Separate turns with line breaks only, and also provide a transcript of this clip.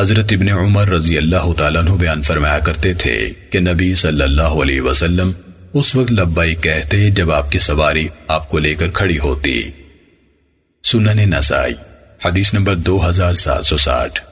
حضرت ابن عمر رضی اللہ تعالیٰ عنہ بیان فرمایا کرتے تھے کہ نبی صلی اللہ علیہ وسلم اس وقت لبائی کہتے جب آپ کی سواری آپ کو لے کر کھڑی ہوتی۔ سنن نسائی، حدیث نمبر دو ہزار سات سو ساٹھ۔